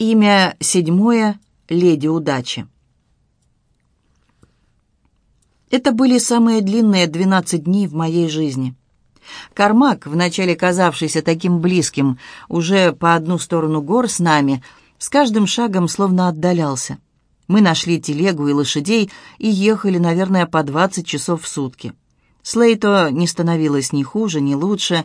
Имя седьмое — Леди Удачи. Это были самые длинные двенадцать дней в моей жизни. Кармак, вначале казавшийся таким близким, уже по одну сторону гор с нами, с каждым шагом словно отдалялся. Мы нашли телегу и лошадей и ехали, наверное, по двадцать часов в сутки. Слейто не становилось ни хуже, ни лучше.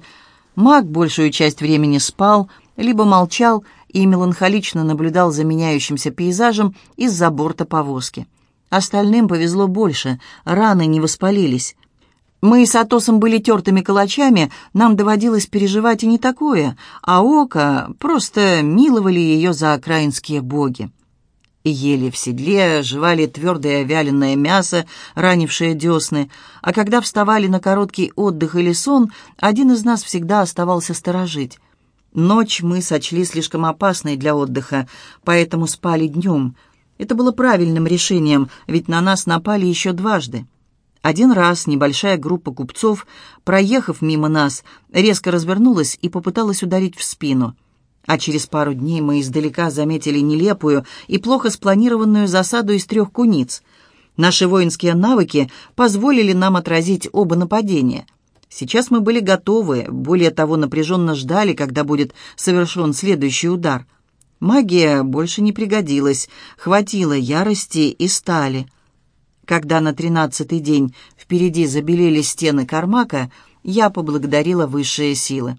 Маг большую часть времени спал, либо молчал и меланхолично наблюдал за меняющимся пейзажем из-за борта повозки. Остальным повезло больше, раны не воспалились. Мы с Атосом были тертыми калачами, нам доводилось переживать и не такое, а Ока просто миловали ее за окраинские боги. Ели в седле, жевали твердое вяленое мясо, ранившее десны, а когда вставали на короткий отдых или сон, один из нас всегда оставался сторожить. Ночь мы сочли слишком опасной для отдыха, поэтому спали днем — это было правильным решением, ведь на нас напали еще дважды. Один раз небольшая группа купцов, проехав мимо нас, резко развернулась и попыталась ударить в спину. А через пару дней мы издалека заметили нелепую и плохо спланированную засаду из трех куниц. Наши воинские навыки позволили нам отразить оба нападения. Сейчас мы были готовы, более того, напряженно ждали, когда будет совершен следующий удар — Магия больше не пригодилась, хватило ярости и стали. Когда на тринадцатый день впереди забелели стены Кармака, я поблагодарила высшие силы.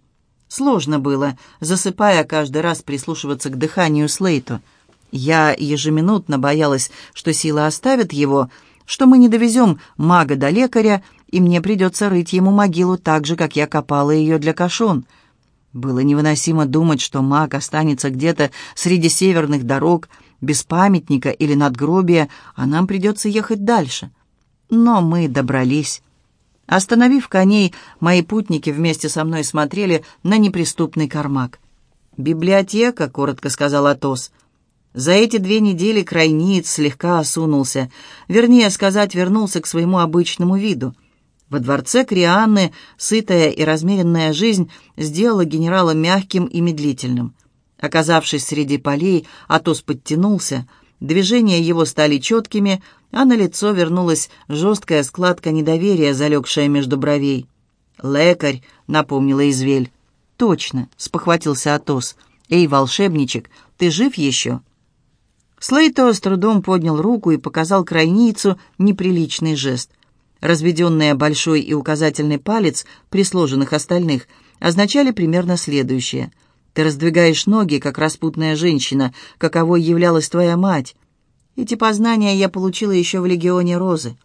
Сложно было, засыпая каждый раз прислушиваться к дыханию Слейту. Я ежеминутно боялась, что сила оставит его, что мы не довезем мага до лекаря, и мне придется рыть ему могилу так же, как я копала ее для кашон — было невыносимо думать, что маг останется где-то среди северных дорог, без памятника или надгробия, а нам придется ехать дальше. Но мы добрались. Остановив коней, мои путники вместе со мной смотрели на неприступный кармак. «Библиотека», — коротко сказал Атос. За эти две недели крайниц слегка осунулся, вернее сказать, вернулся к своему обычному виду — во дворце Крианны сытая и размеренная жизнь сделала генерала мягким и медлительным. Оказавшись среди полей, Атос подтянулся, движения его стали четкими, а на лицо вернулась жесткая складка недоверия, залегшая между бровей. «Лекарь», — напомнила Извель. «Точно», — спохватился Атос. «Эй, волшебничек, ты жив еще?» Слейто с трудом поднял руку и показал крайницу неприличный жест — Разведенные большой и указательный палец, при сложенных остальных, означали примерно следующее. «Ты раздвигаешь ноги, как распутная женщина, каковой являлась твоя мать». Эти познания я получила еще в легионе Розы.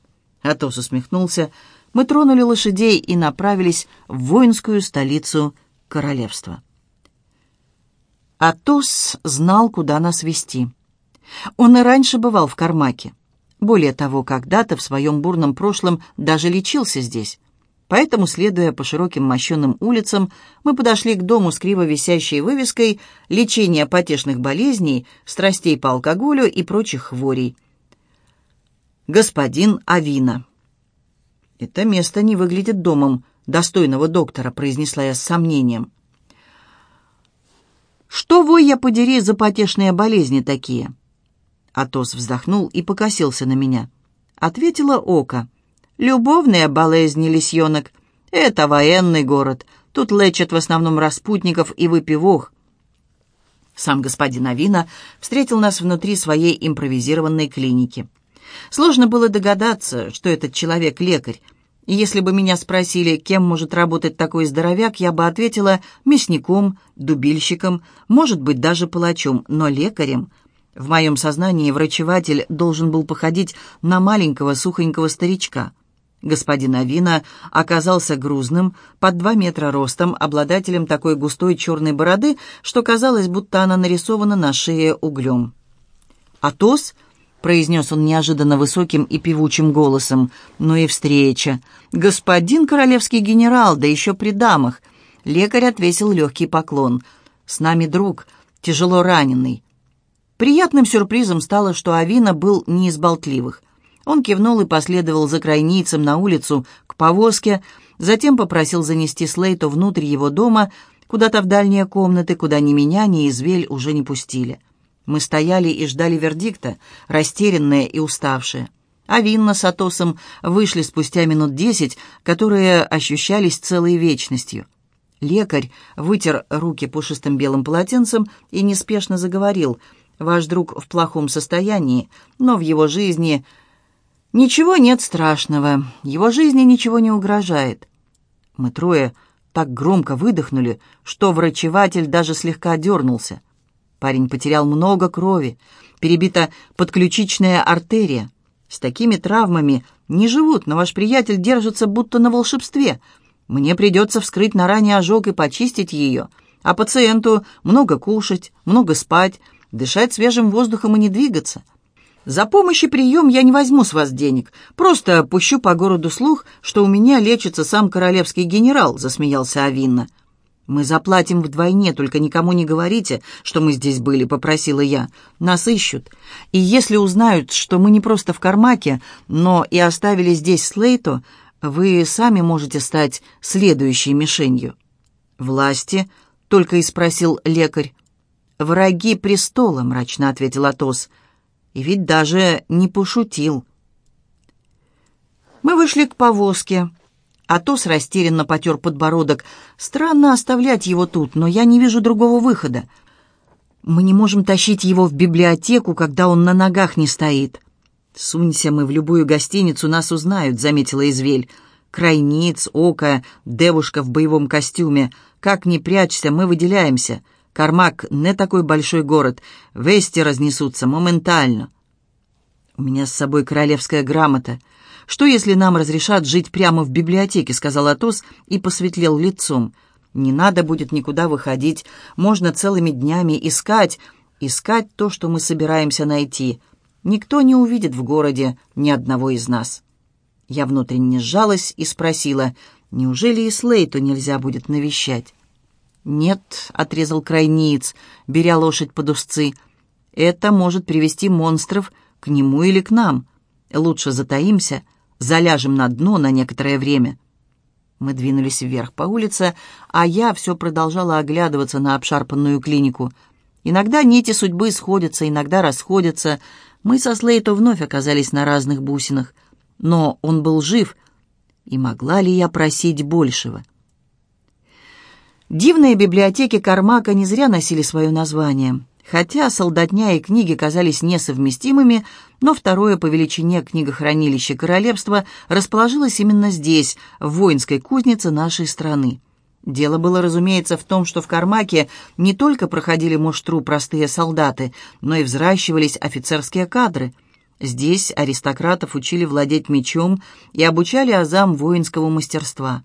Атос усмехнулся. Мы тронули лошадей и направились в воинскую столицу королевства. Атос знал, куда нас вести. Он и раньше бывал в Кармаке. Более того, когда-то в своем бурном прошлом даже лечился здесь. Поэтому, следуя по широким мощенным улицам, мы подошли к дому с криво висящей вывеской «Лечение потешных болезней, страстей по алкоголю и прочих хворей». «Господин Авина». «Это место не выглядит домом достойного доктора», — произнесла я с сомнением. «Что, вой я подери, за потешные болезни такие?» Атос вздохнул и покосился на меня. Ответила Ока. «Любовная болезнь, лисьонок. Это военный город. Тут лечат в основном распутников и выпивох». Сам господин Авина встретил нас внутри своей импровизированной клиники. Сложно было догадаться, что этот человек лекарь. Если бы меня спросили, кем может работать такой здоровяк, я бы ответила мясником, дубильщиком, может быть, даже палачом, но лекарем — в моем сознании врачеватель должен был походить на маленького сухонького старичка. Господин Авина оказался грузным, под два метра ростом, обладателем такой густой черной бороды, что казалось, будто она нарисована на шее углем. «Атос?» — произнес он неожиданно высоким и певучим голосом. «Ну и встреча! Господин королевский генерал, да еще при дамах!» Лекарь отвесил легкий поклон. «С нами друг, тяжело раненый. Приятным сюрпризом стало, что Авина был не из болтливых. Он кивнул и последовал за крайницем на улицу к повозке, затем попросил занести Слейту внутрь его дома, куда-то в дальние комнаты, куда ни меня, ни Извель уже не пустили. Мы стояли и ждали вердикта, растерянные и уставшие. А Винна с Атосом вышли спустя минут десять, которые ощущались целой вечностью. Лекарь вытер руки пушистым белым полотенцем и неспешно заговорил. «Ваш друг в плохом состоянии, но в его жизни ничего нет страшного, его жизни ничего не угрожает». Мы трое так громко выдохнули, что врачеватель даже слегка дернулся. Парень потерял много крови, перебита подключичная артерия. С такими травмами не живут, но ваш приятель держится будто на волшебстве. Мне придется вскрыть на ране ожог и почистить ее, а пациенту много кушать, много спать, дышать свежим воздухом и не двигаться. За помощь и прием я не возьму с вас денег, просто пущу по городу слух, что у меня лечится сам королевский генерал», — засмеялся Авинна. «Мы заплатим вдвойне, только никому не говорите, что мы здесь были», — попросила я. «Нас ищут. И если узнают, что мы не просто в Кармаке, но и оставили здесь Слейто, вы сами можете стать следующей мишенью». «Власти?» — только и спросил лекарь. «Враги престола», — мрачно ответил Атос. «И ведь даже не пошутил». Мы вышли к повозке. Атос растерянно потер подбородок. «Странно оставлять его тут, но я не вижу другого выхода. Мы не можем тащить его в библиотеку, когда он на ногах не стоит». «Сунься мы в любую гостиницу, нас узнают», — заметила Извель. «Крайниц, око, девушка в боевом костюме. Как ни прячься, мы выделяемся. Кармак не такой большой город. Вести разнесутся моментально». «У меня с собой королевская грамота. «Что, если нам разрешат жить прямо в библиотеке?» — сказал Атос и посветлел лицом. «Не надо будет никуда выходить. Можно целыми днями искать, искать то, что мы собираемся найти. Никто не увидит в городе ни одного из нас». Я внутренне сжалась и спросила, «Неужели и Слейту нельзя будет навещать?» «Нет», — отрезал крайниец, беря лошадь под узцы, — «это может привести монстров к нему или к нам. Лучше затаимся, заляжем на дно на некоторое время». Мы двинулись вверх по улице, а я все продолжала оглядываться на обшарпанную клинику. Иногда нити судьбы сходятся, иногда расходятся. Мы со Слейто вновь оказались на разных бусинах. Но он был жив, и могла ли я просить большего? Дивные библиотеки Кармака не зря носили свое название. Хотя солдатня и книги казались несовместимыми, но второе по величине книгохранилище королевства расположилось именно здесь, в воинской кузнице нашей страны. Дело было, разумеется, в том, что в Кармаке не только проходили муштру простые солдаты, но и взращивались офицерские кадры. Здесь аристократов учили владеть мечом и обучали азам воинского мастерства.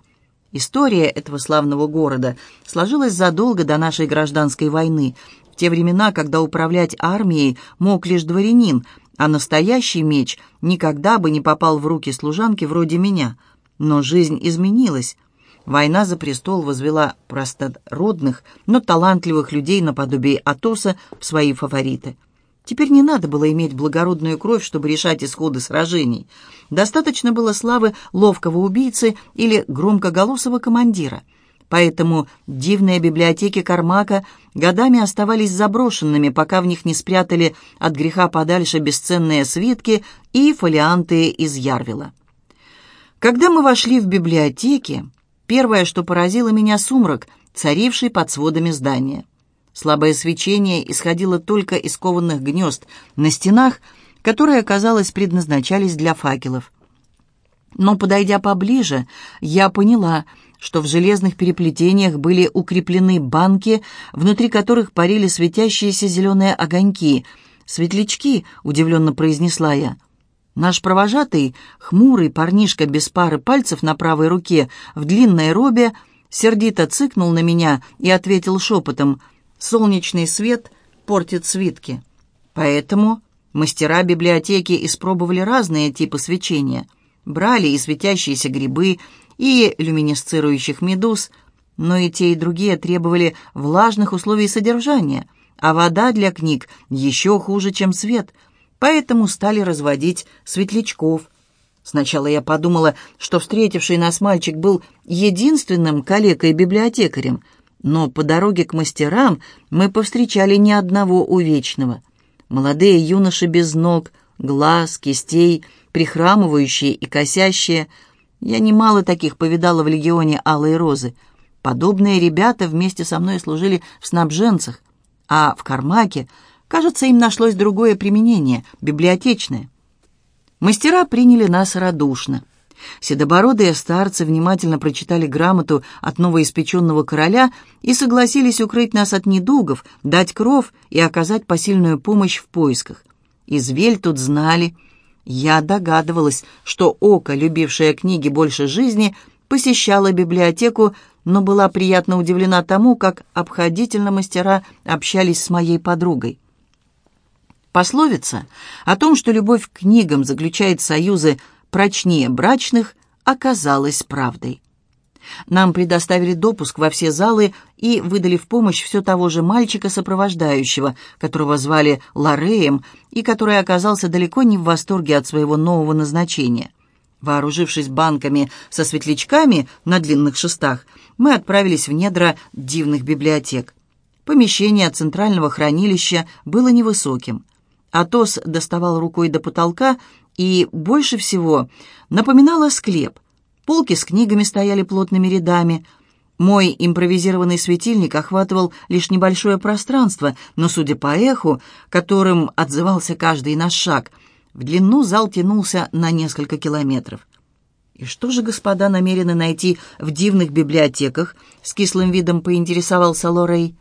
История этого славного города сложилась задолго до нашей гражданской войны, в те времена, когда управлять армией мог лишь дворянин, а настоящий меч никогда бы не попал в руки служанки вроде меня. Но жизнь изменилась. Война за престол возвела простородных, но талантливых людей наподобие Атоса в свои фавориты. Теперь не надо было иметь благородную кровь, чтобы решать исходы сражений. Достаточно было славы ловкого убийцы или громкоголосого командира – Поэтому дивные библиотеки Кармака годами оставались заброшенными, пока в них не спрятали от греха подальше бесценные свитки и фолианты из Ярвила. Когда мы вошли в библиотеки, первое, что поразило меня, сумрак, царивший под сводами здания. Слабое свечение исходило только из кованых гнезд на стенах, которые, казалось, предназначались для факелов. Но, подойдя поближе, я поняла — что в железных переплетениях были укреплены банки, внутри которых парили светящиеся зеленые огоньки. «Светлячки», — удивленно произнесла я. Наш провожатый, хмурый парнишка без пары пальцев на правой руке, в длинной робе, сердито цыкнул на меня и ответил шепотом «Солнечный свет портит свитки». Поэтому мастера библиотеки испробовали разные типы свечения. Брали и светящиеся грибы, и люминесцирующих медуз, но и те, и другие требовали влажных условий содержания, а вода для книг еще хуже, чем свет, поэтому стали разводить светлячков. Сначала я подумала, что встретивший нас мальчик был единственным калекой-библиотекарем, но по дороге к мастерам мы повстречали ни одного увечного. молодые юноши без ног, глаз, кистей, прихрамывающие и косящие. Я немало таких повидала в легионе Алой Розы. Подобные ребята вместе со мной служили в снабженцах, а в Кармаке, кажется, им нашлось другое применение, библиотечное. Мастера приняли нас радушно. Седобородые старцы внимательно прочитали грамоту от новоиспеченного короля и согласились укрыть нас от недугов, дать кров и оказать посильную помощь в поисках. Извель тут знали. Я догадывалась, что Око, любившая книги больше жизни, посещала библиотеку, но была приятно удивлена тому, как обходительно мастера общались с моей подругой. Пословица о том, что любовь к книгам заключает союзы прочнее брачных, оказалась правдой. Нам предоставили допуск во все залы и выдали в помощь все того же мальчика-сопровождающего, которого звали Лареем и который оказался далеко не в восторге от своего нового назначения. Вооружившись банками со светлячками на длинных шестах, мы отправились в недра дивных библиотек. Помещение центрального хранилища было невысоким. Атос доставал рукой до потолка и больше всего напоминало склеп. Полки с книгами стояли плотными рядами. Мой импровизированный светильник охватывал лишь небольшое пространство, но, судя по эху, которым отзывался каждый наш шаг, в длину зал тянулся на несколько километров. «И что же господа намерены найти в дивных библиотеках?» — с кислым видом поинтересовался Лорей.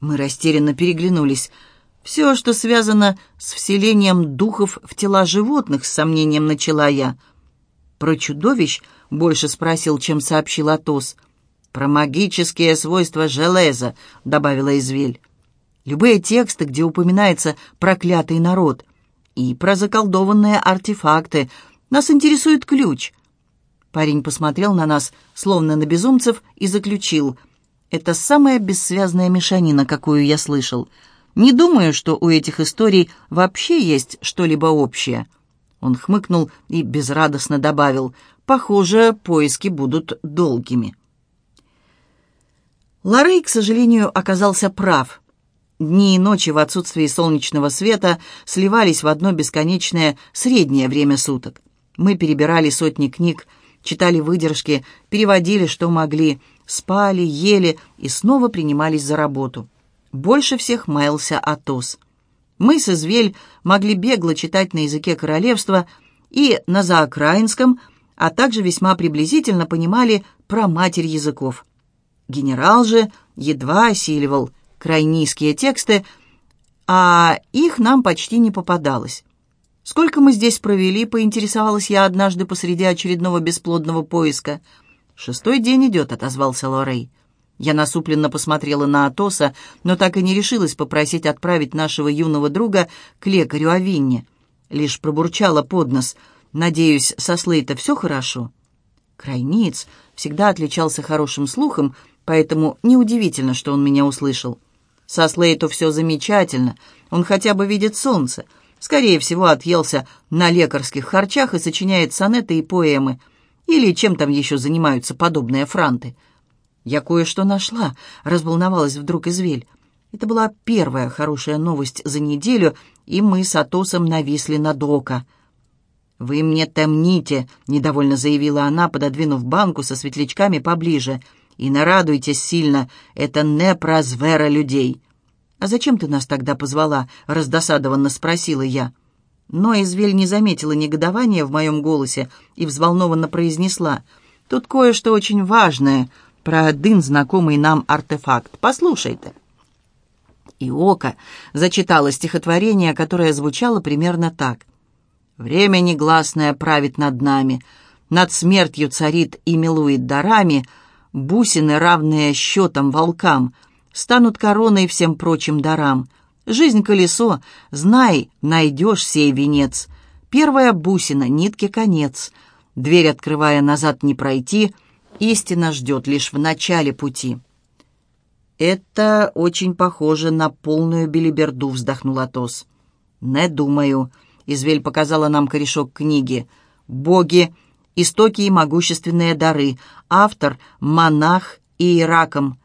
Мы растерянно переглянулись — все, что связано с вселением духов в тела животных, с сомнением начала я. Про чудовищ больше спросил, чем сообщил Атос. Про магические свойства железа, добавила Извель. Любые тексты, где упоминается проклятый народ. И про заколдованные артефакты. Нас интересует ключ. Парень посмотрел на нас, словно на безумцев, и заключил. Это самая бессвязная мешанина, какую я слышал. Не думаю, что у этих историй вообще есть что-либо общее». Он хмыкнул и безрадостно добавил, «Похоже, поиски будут долгими». Ларей, к сожалению, оказался прав. Дни и ночи в отсутствии солнечного света сливались в одно бесконечное среднее время суток. Мы перебирали сотни книг, читали выдержки, переводили, что могли, спали, ели и снова принимались за работу. Больше всех маялся Атос. Мы с Извель могли бегло читать на языке королевства и на заокраинском, а также весьма приблизительно понимали про матерь языков. Генерал же едва осиливал крайнийские тексты, а их нам почти не попадалось. «Сколько мы здесь провели?» — поинтересовалась я однажды посреди очередного бесплодного поиска. «Шестой день идет», — отозвался Лорей. Я насупленно посмотрела на Атоса, но так и не решилась попросить отправить нашего юного друга к лекарю Авинне. Лишь пробурчала под нос. «Надеюсь, со Слейта все хорошо?» Крайниц всегда отличался хорошим слухом, поэтому неудивительно, что он меня услышал. Со Слейту все замечательно, он хотя бы видит солнце. Скорее всего, отъелся на лекарских харчах и сочиняет сонеты и поэмы. Или чем там еще занимаются подобные франты. «Я кое-что нашла», — разволновалась вдруг Извель. Это была первая хорошая новость за неделю, и мы с Атосом нависли над Ока. «Вы мне темните», — недовольно заявила она, пододвинув банку со светлячками поближе. «И нарадуйтесь сильно, это не про звера людей». «А зачем ты нас тогда позвала?» — раздосадованно спросила я. Но Извель не заметила негодования в моем голосе и взволнованно произнесла. «Тут кое-что очень важное про один знакомый нам артефакт. Послушайте». И Ока зачитала стихотворение, которое звучало примерно так. «Время негласное правит над нами, над смертью царит и милует дарами, бусины, равные счетом волкам, станут короной всем прочим дарам. Жизнь колесо, знай, найдешь сей венец. Первая бусина, нитке конец. Дверь открывая назад не пройти — Истина ждет лишь в начале пути». «Это очень похоже на полную билиберду», — вздохнул Атос. «Не думаю», — Извель показала нам корешок книги. «Боги, истоки и могущественные дары. Автор — монах и ираком.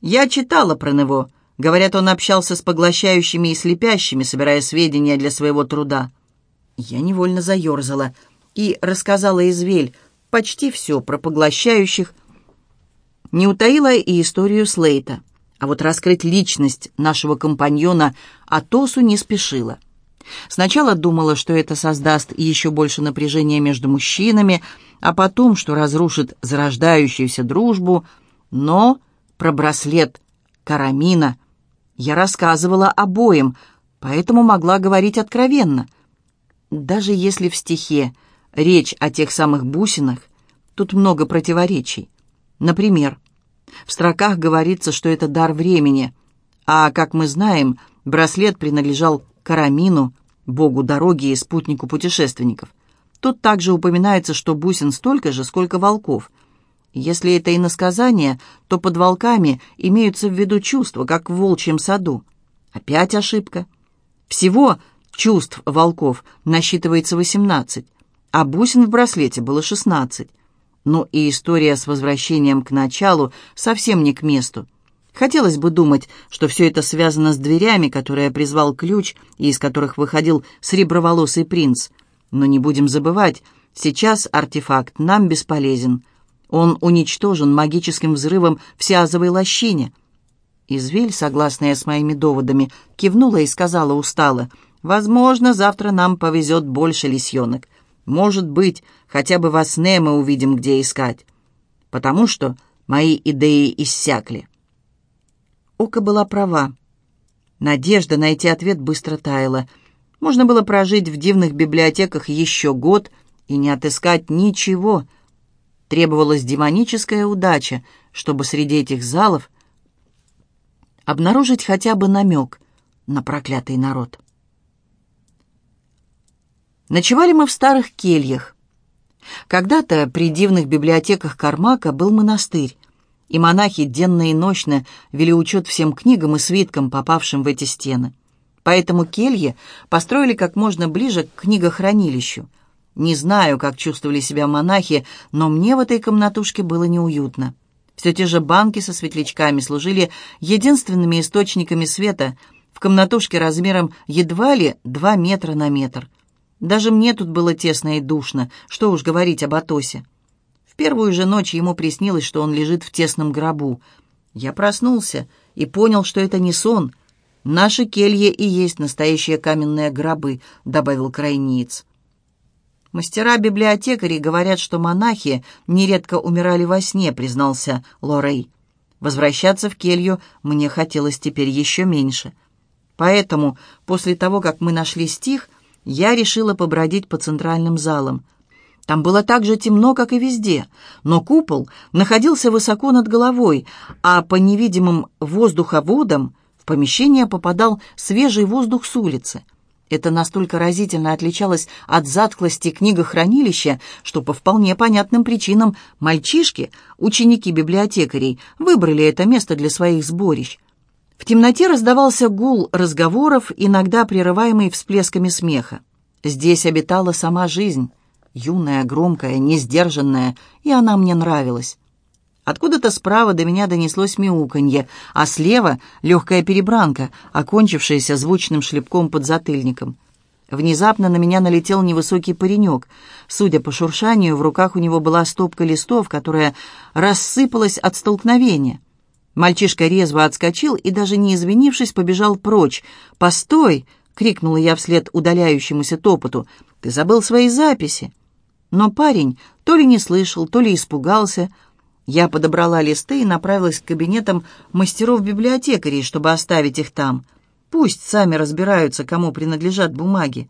Я читала про него. Говорят, он общался с поглощающими и слепящими, собирая сведения для своего труда. Я невольно заерзала и рассказала Извель почти все про поглощающих, не утаила и историю Слейта. А вот раскрыть личность нашего компаньона Атосу не спешила. Сначала думала, что это создаст еще больше напряжения между мужчинами, а потом, что разрушит зарождающуюся дружбу, но про браслет Карамина я рассказывала обоим, поэтому могла говорить откровенно. Даже если в стихе речь о тех самых бусинах, тут много противоречий. Например, в строках говорится, что это дар времени, а, как мы знаем, браслет принадлежал Карамину, богу дороги и спутнику путешественников. Тут также упоминается, что бусин столько же, сколько волков. Если это иносказание, то под волками имеются в виду чувства, как в волчьем саду. Опять ошибка. Всего чувств волков насчитывается 18, а бусин в браслете было 16. Но и история с возвращением к началу совсем не к месту. Хотелось бы думать, что все это связано с дверями, которые призвал ключ и из которых выходил среброволосый принц. Но не будем забывать, сейчас артефакт нам бесполезен. Он уничтожен магическим взрывом в Сиазовой лощине. Извель, согласная с моими доводами, кивнула и сказала устало, «Возможно, завтра нам повезет больше лисьенок. Может быть, хотя бы во сне мы увидим, где искать. Потому что мои идеи иссякли». Ока была права. Надежда найти ответ быстро таяла. Можно было прожить в дивных библиотеках еще год и не отыскать ничего. Требовалась демоническая удача, чтобы среди этих залов обнаружить хотя бы намек на проклятый народ. Ночевали мы в старых кельях. Когда-то при дивных библиотеках Кармака был монастырь, и монахи денно и ночно вели учет всем книгам и свиткам, попавшим в эти стены. Поэтому кельи построили как можно ближе к книгохранилищу. Не знаю, как чувствовали себя монахи, но мне в этой комнатушке было неуютно. Все те же банки со светлячками служили единственными источниками света в комнатушке размером едва ли два метра на метр – даже мне тут было тесно и душно, что уж говорить об Атосе. В первую же ночь ему приснилось, что он лежит в тесном гробу. Я проснулся и понял, что это не сон. «Наши кельи и есть настоящие каменные гробы», — добавил крайниц. «Мастера-библиотекари говорят, что монахи нередко умирали во сне», — признался Лорей. «Возвращаться в келью мне хотелось теперь еще меньше. Поэтому, после того, как мы нашли стих, — я решила побродить по центральным залам. Там было так же темно, как и везде, но купол находился высоко над головой, а по невидимым воздуховодам в помещение попадал свежий воздух с улицы. Это настолько разительно отличалось от затхлости книгохранилища, что по вполне понятным причинам мальчишки, ученики библиотекарей, выбрали это место для своих сборищ. В темноте раздавался гул разговоров, иногда прерываемый всплесками смеха. Здесь обитала сама жизнь, юная, громкая, несдержанная, и она мне нравилась. Откуда-то справа до меня донеслось мяуканье, а слева — легкая перебранка, окончившаяся звучным шлепком под затыльником. Внезапно на меня налетел невысокий паренек. Судя по шуршанию, в руках у него была стопка листов, которая рассыпалась от столкновения. Мальчишка резво отскочил и, даже не извинившись, побежал прочь. «Постой!» — крикнула я вслед удаляющемуся топоту. «Ты забыл свои записи!» Но парень то ли не слышал, то ли испугался. Я подобрала листы и направилась к кабинетам мастеров-библиотекарей, чтобы оставить их там. Пусть сами разбираются, кому принадлежат бумаги.